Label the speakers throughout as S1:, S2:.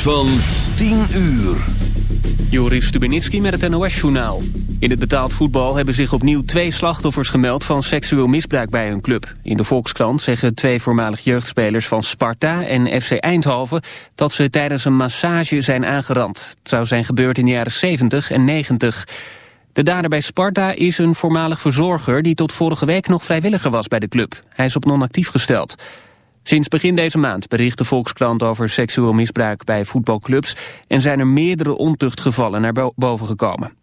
S1: van 10 uur.
S2: Joris Stubenitski met het NOS-journaal. In het betaald voetbal hebben zich opnieuw twee slachtoffers gemeld... van seksueel misbruik bij hun club. In de Volkskrant zeggen twee voormalig jeugdspelers van Sparta en FC Eindhoven... dat ze tijdens een massage zijn aangerand. Het zou zijn gebeurd in de jaren 70 en 90. De dader bij Sparta is een voormalig verzorger... die tot vorige week nog vrijwilliger was bij de club. Hij is op non-actief gesteld. Sinds begin deze maand bericht de Volkskrant over seksueel misbruik bij voetbalclubs en zijn er meerdere ontuchtgevallen naar boven gekomen.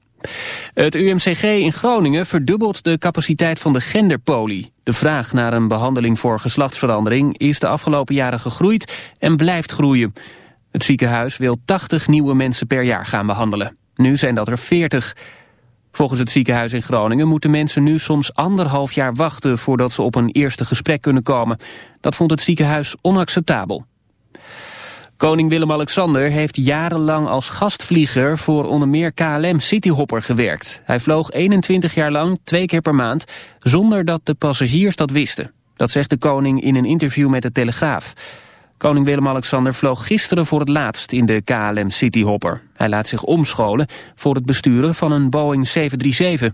S2: Het UMCG in Groningen verdubbelt de capaciteit van de genderpoli. De vraag naar een behandeling voor geslachtsverandering is de afgelopen jaren gegroeid en blijft groeien. Het ziekenhuis wil 80 nieuwe mensen per jaar gaan behandelen. Nu zijn dat er 40. Volgens het ziekenhuis in Groningen moeten mensen nu soms anderhalf jaar wachten voordat ze op een eerste gesprek kunnen komen. Dat vond het ziekenhuis onacceptabel. Koning Willem-Alexander heeft jarenlang als gastvlieger voor onder meer KLM Cityhopper gewerkt. Hij vloog 21 jaar lang, twee keer per maand, zonder dat de passagiers dat wisten. Dat zegt de koning in een interview met de Telegraaf. Koning Willem-Alexander vloog gisteren voor het laatst in de KLM Cityhopper. Hij laat zich omscholen voor het besturen van een Boeing 737.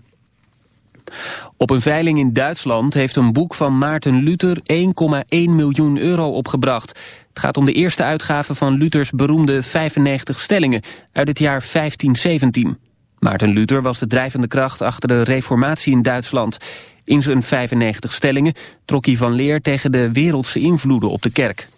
S2: Op een veiling in Duitsland heeft een boek van Maarten Luther 1,1 miljoen euro opgebracht. Het gaat om de eerste uitgave van Luthers beroemde 95 stellingen uit het jaar 1517. Maarten Luther was de drijvende kracht achter de reformatie in Duitsland. In zijn 95 stellingen trok hij van leer tegen de wereldse invloeden op de kerk.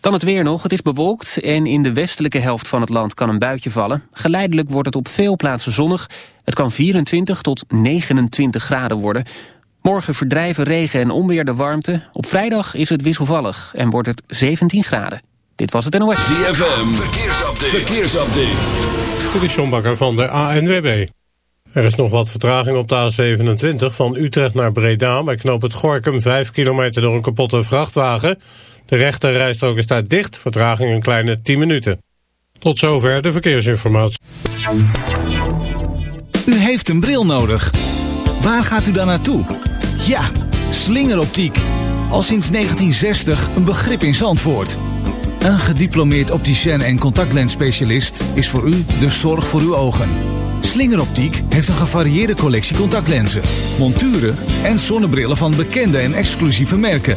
S2: Dan het weer nog. Het is bewolkt en in de westelijke helft van het land kan een buitje vallen. Geleidelijk wordt het op veel plaatsen zonnig. Het kan 24 tot 29 graden worden. Morgen verdrijven regen en onweer de warmte. Op vrijdag is het wisselvallig en wordt het 17 graden. Dit was het NOS.
S1: ZFM, verkeersupdate. verkeersupdate.
S3: Dit is John Bakker van de ANWB. Er is nog wat vertraging op de A27 van Utrecht naar Breda... bij knoop het Gorkum 5 kilometer door een kapotte vrachtwagen... De rechte rijstrook is daar dicht, vertraging een kleine 10 minuten. Tot zover de verkeersinformatie.
S4: U heeft een bril nodig. Waar gaat u dan naartoe? Ja, slingeroptiek. Al sinds 1960 een begrip in Zandvoort. Een gediplomeerd opticien en contactlensspecialist is voor u de zorg voor uw ogen. Slingeroptiek heeft een gevarieerde collectie contactlenzen, monturen en zonnebrillen van bekende en exclusieve merken.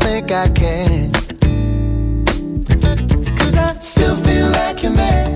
S5: Think I can. Cause I still feel like your man.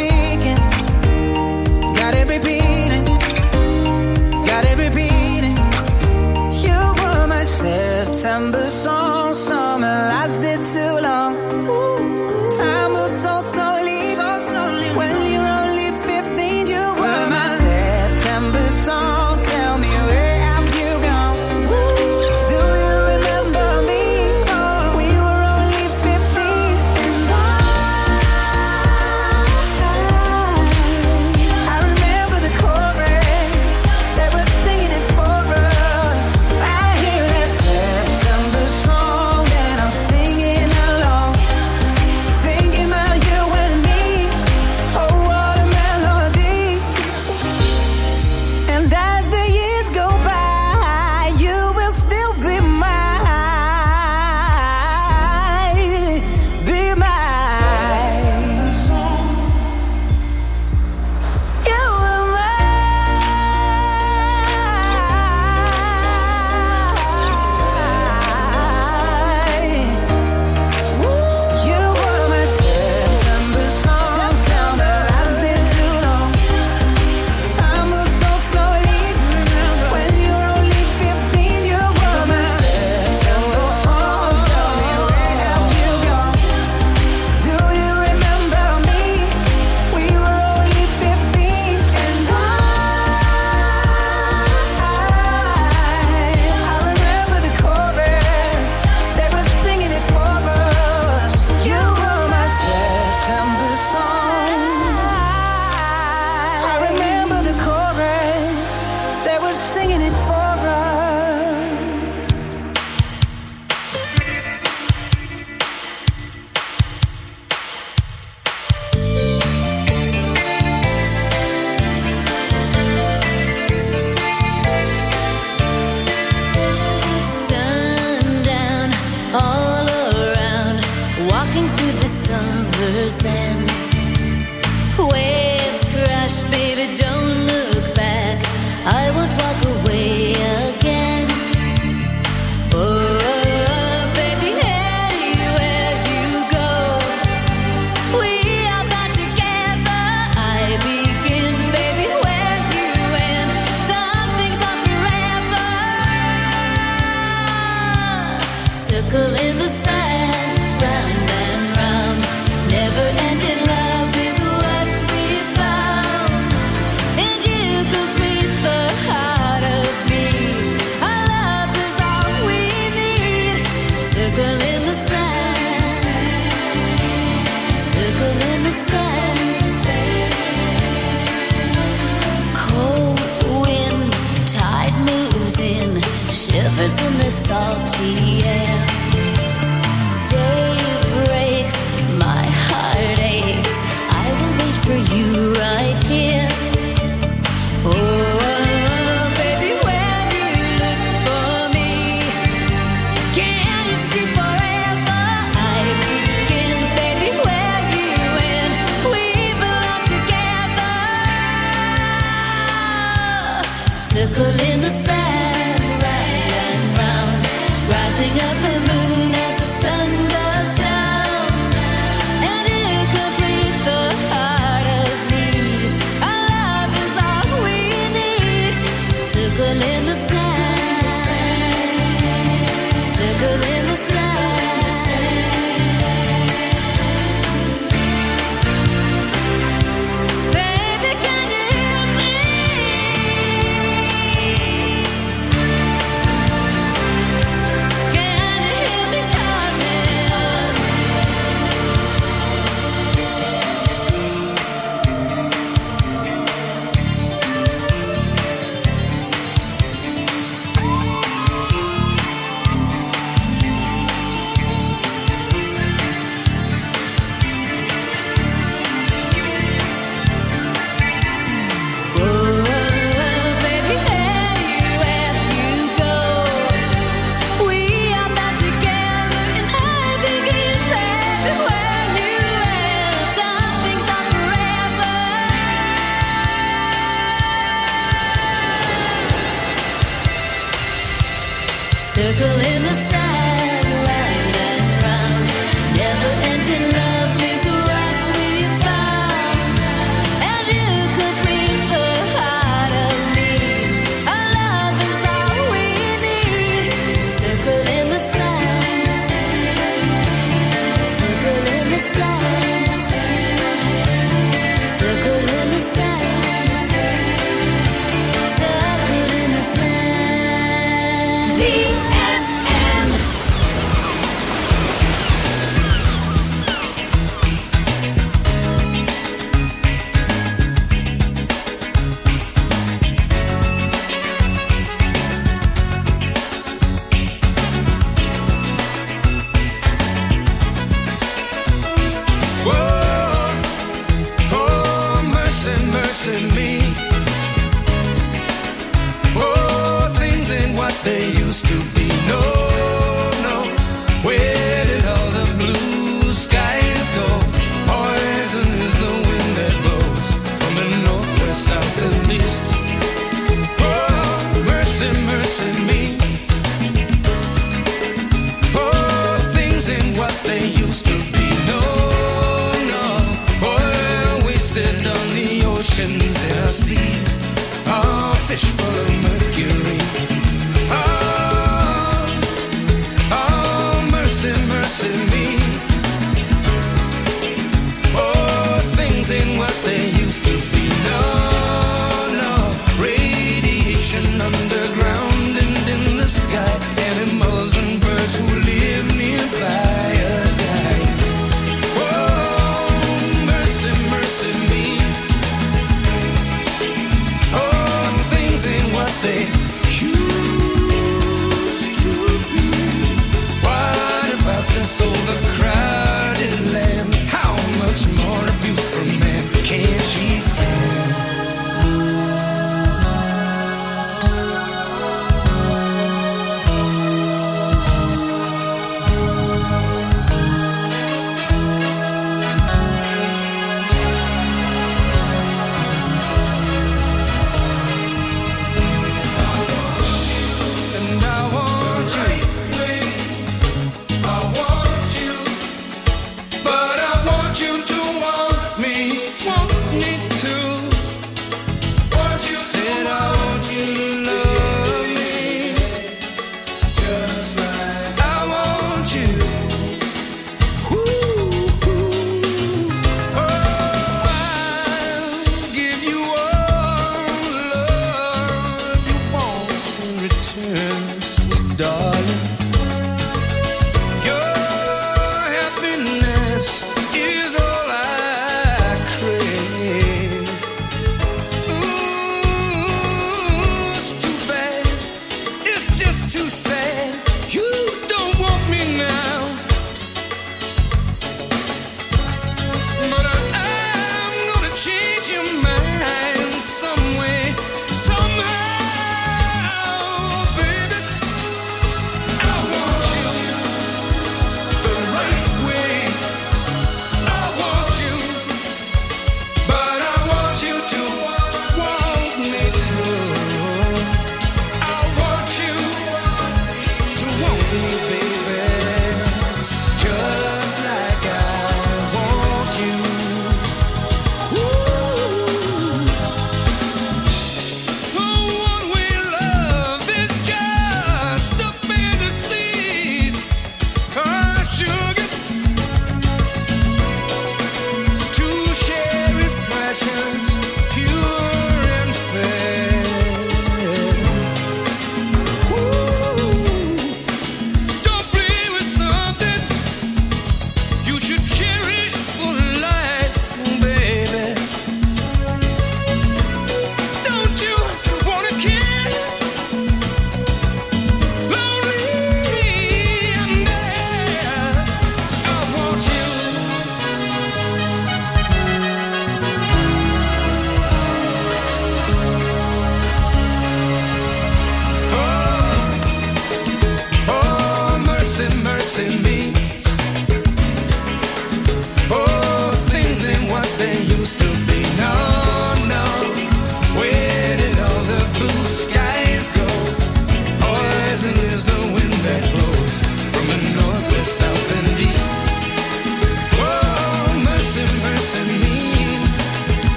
S6: September.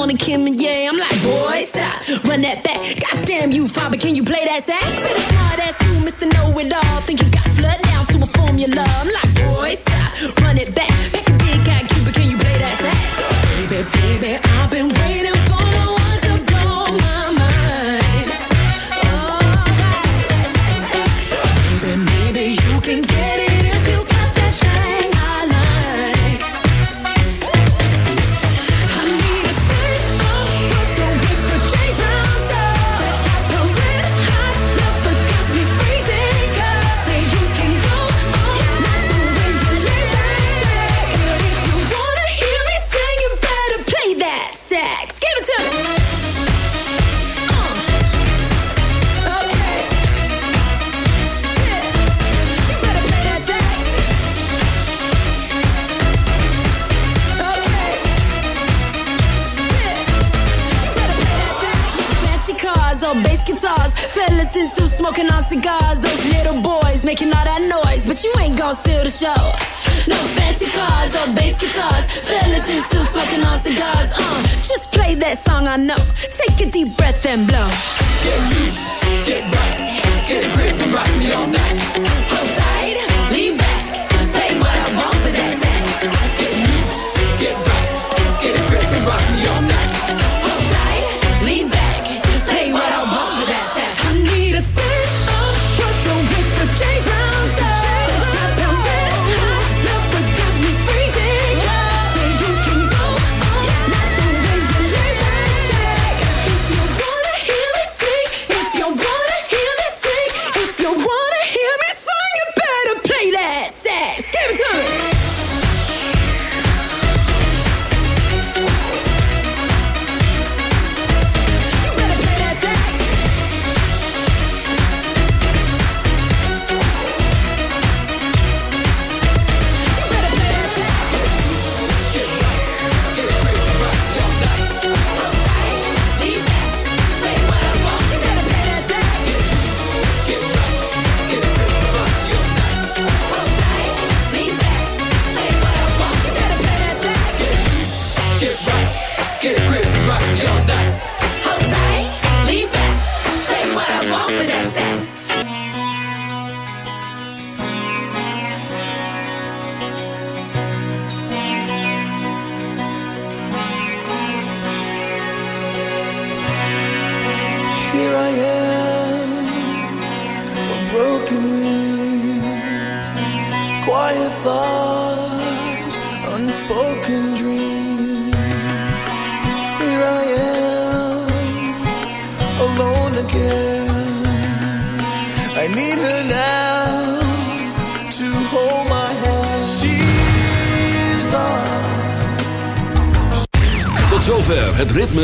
S7: corner, Kim and yeah. I'm like, boy, stop, run that back. Goddamn you, father, can you play that sax? Hard ass you, Mr. Know It All. Think you got
S5: chase